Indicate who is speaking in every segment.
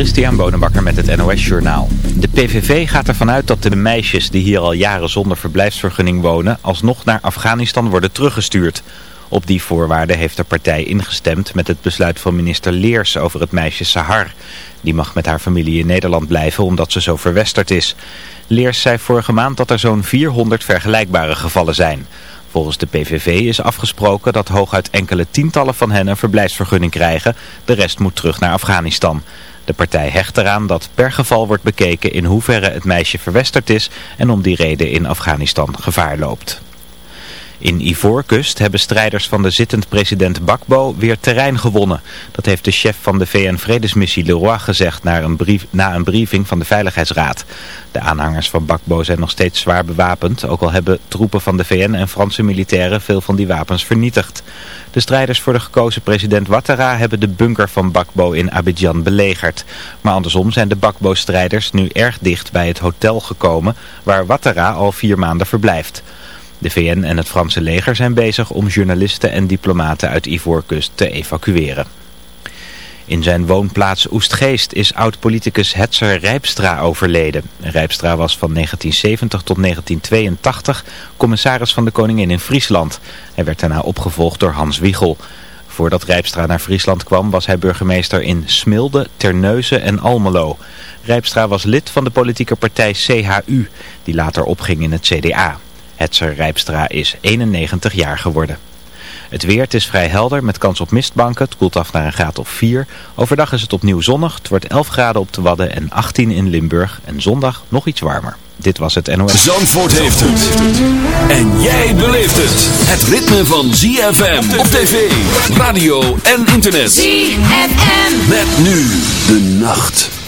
Speaker 1: Christian Bonenbakker met het NOS Journaal. De PVV gaat ervan uit dat de meisjes die hier al jaren zonder verblijfsvergunning wonen... alsnog naar Afghanistan worden teruggestuurd. Op die voorwaarden heeft de partij ingestemd met het besluit van minister Leers over het meisje Sahar. Die mag met haar familie in Nederland blijven omdat ze zo verwesterd is. Leers zei vorige maand dat er zo'n 400 vergelijkbare gevallen zijn... Volgens de PVV is afgesproken dat hooguit enkele tientallen van hen een verblijfsvergunning krijgen. De rest moet terug naar Afghanistan. De partij hecht eraan dat per geval wordt bekeken in hoeverre het meisje verwesterd is en om die reden in Afghanistan gevaar loopt. In Ivoorkust hebben strijders van de zittend president Bakbo weer terrein gewonnen. Dat heeft de chef van de VN-vredesmissie Leroy gezegd na een, brief, na een briefing van de Veiligheidsraad. De aanhangers van Bakbo zijn nog steeds zwaar bewapend, ook al hebben troepen van de VN en Franse militairen veel van die wapens vernietigd. De strijders voor de gekozen president Ouattara hebben de bunker van Bakbo in Abidjan belegerd. Maar andersom zijn de Bakbo-strijders nu erg dicht bij het hotel gekomen waar Ouattara al vier maanden verblijft. De VN en het Franse leger zijn bezig om journalisten en diplomaten uit Ivoorkust te evacueren. In zijn woonplaats Oestgeest is oud-politicus Hetzer Rijpstra overleden. Rijpstra was van 1970 tot 1982 commissaris van de koningin in Friesland. Hij werd daarna opgevolgd door Hans Wiegel. Voordat Rijpstra naar Friesland kwam was hij burgemeester in Smilde, Terneuzen en Almelo. Rijpstra was lid van de politieke partij CHU, die later opging in het CDA. Hetzer Rijpstra is 91 jaar geworden. Het weer, het is vrij helder met kans op mistbanken. Het koelt af naar een graad of 4. Overdag is het opnieuw zonnig. Het wordt 11 graden op de Wadden en 18 in Limburg. En zondag nog iets warmer. Dit was het NOS.
Speaker 2: Zandvoort heeft het. En jij beleeft het. Het ritme van ZFM op tv, radio en internet.
Speaker 3: ZFM.
Speaker 2: Met nu de nacht.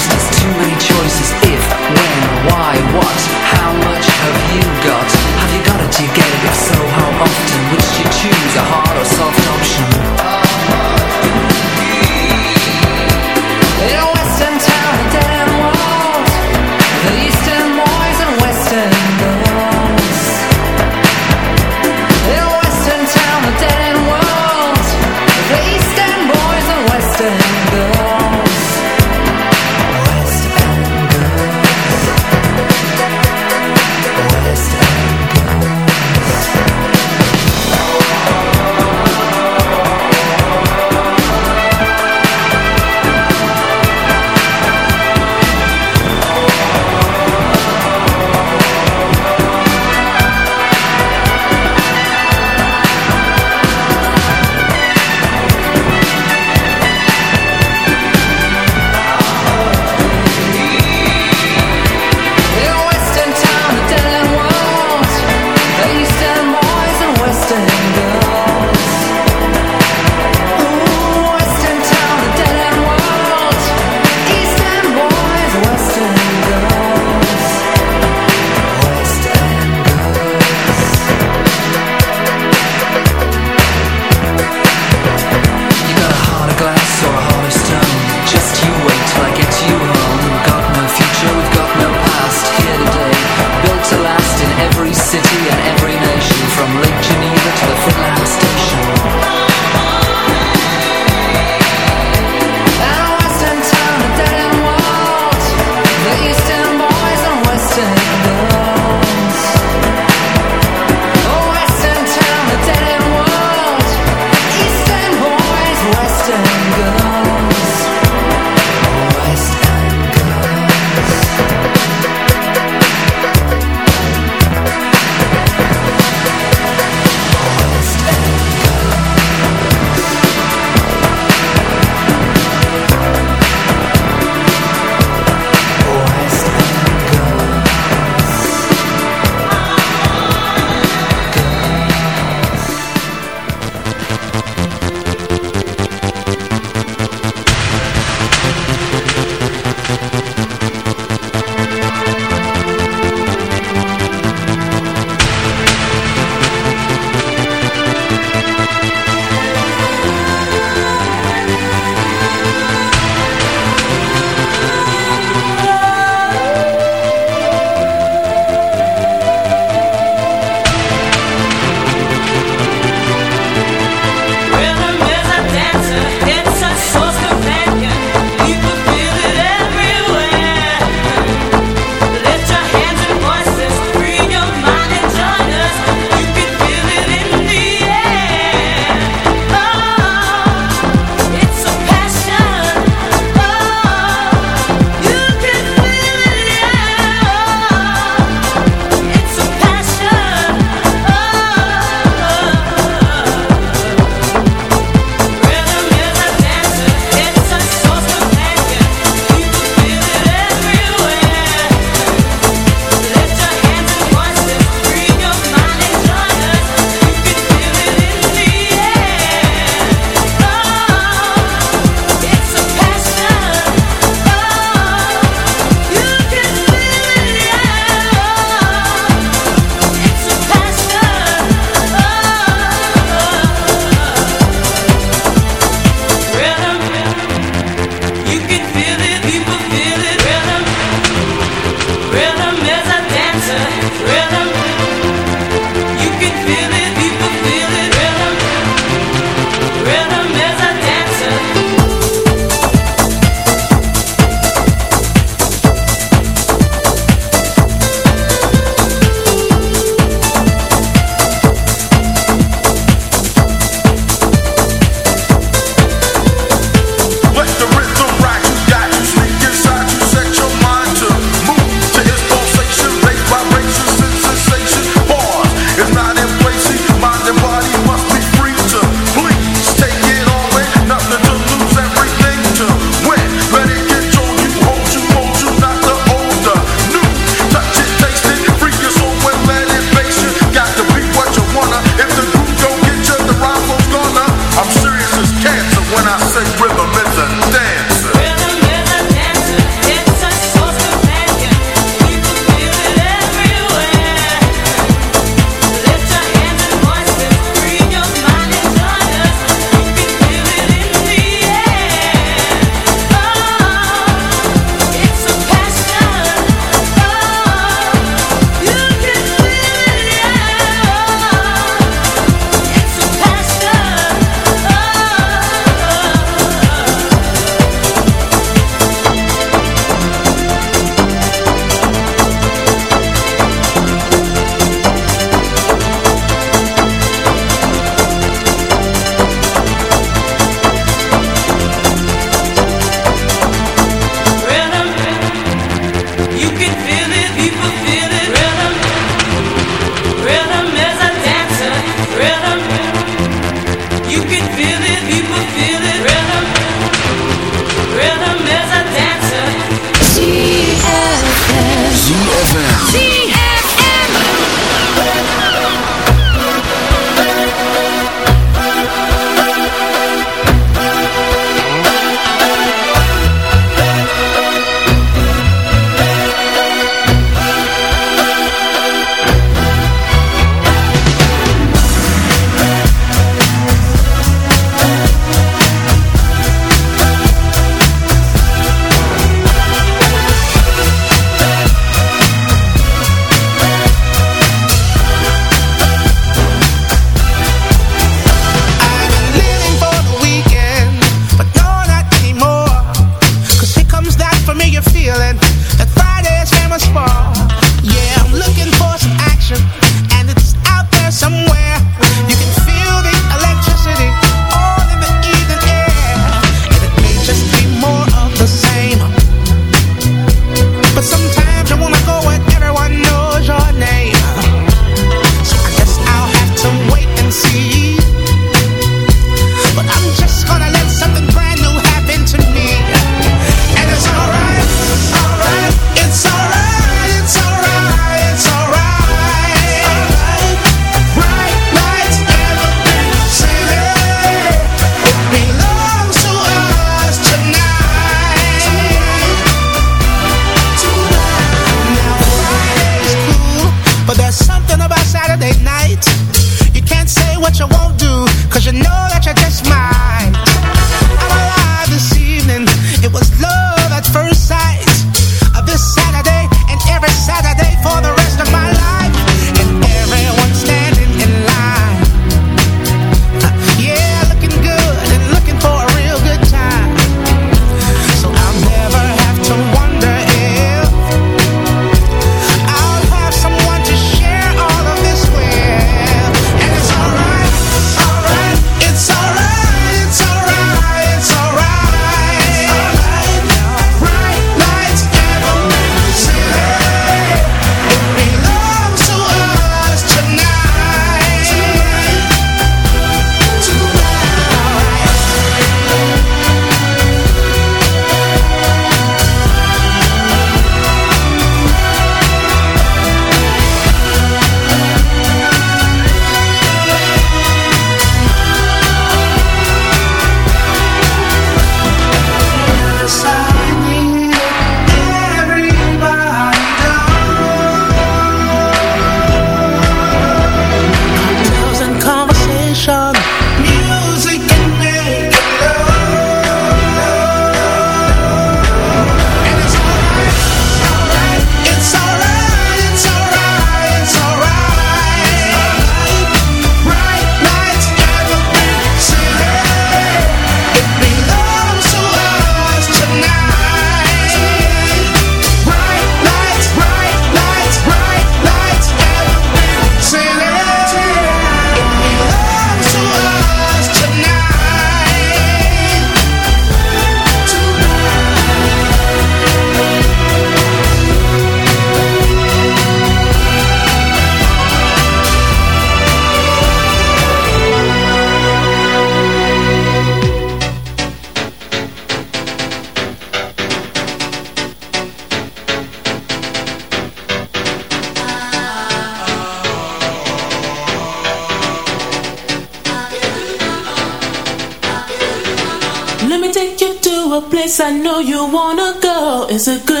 Speaker 4: place I know you
Speaker 3: wanna go. Is
Speaker 5: a good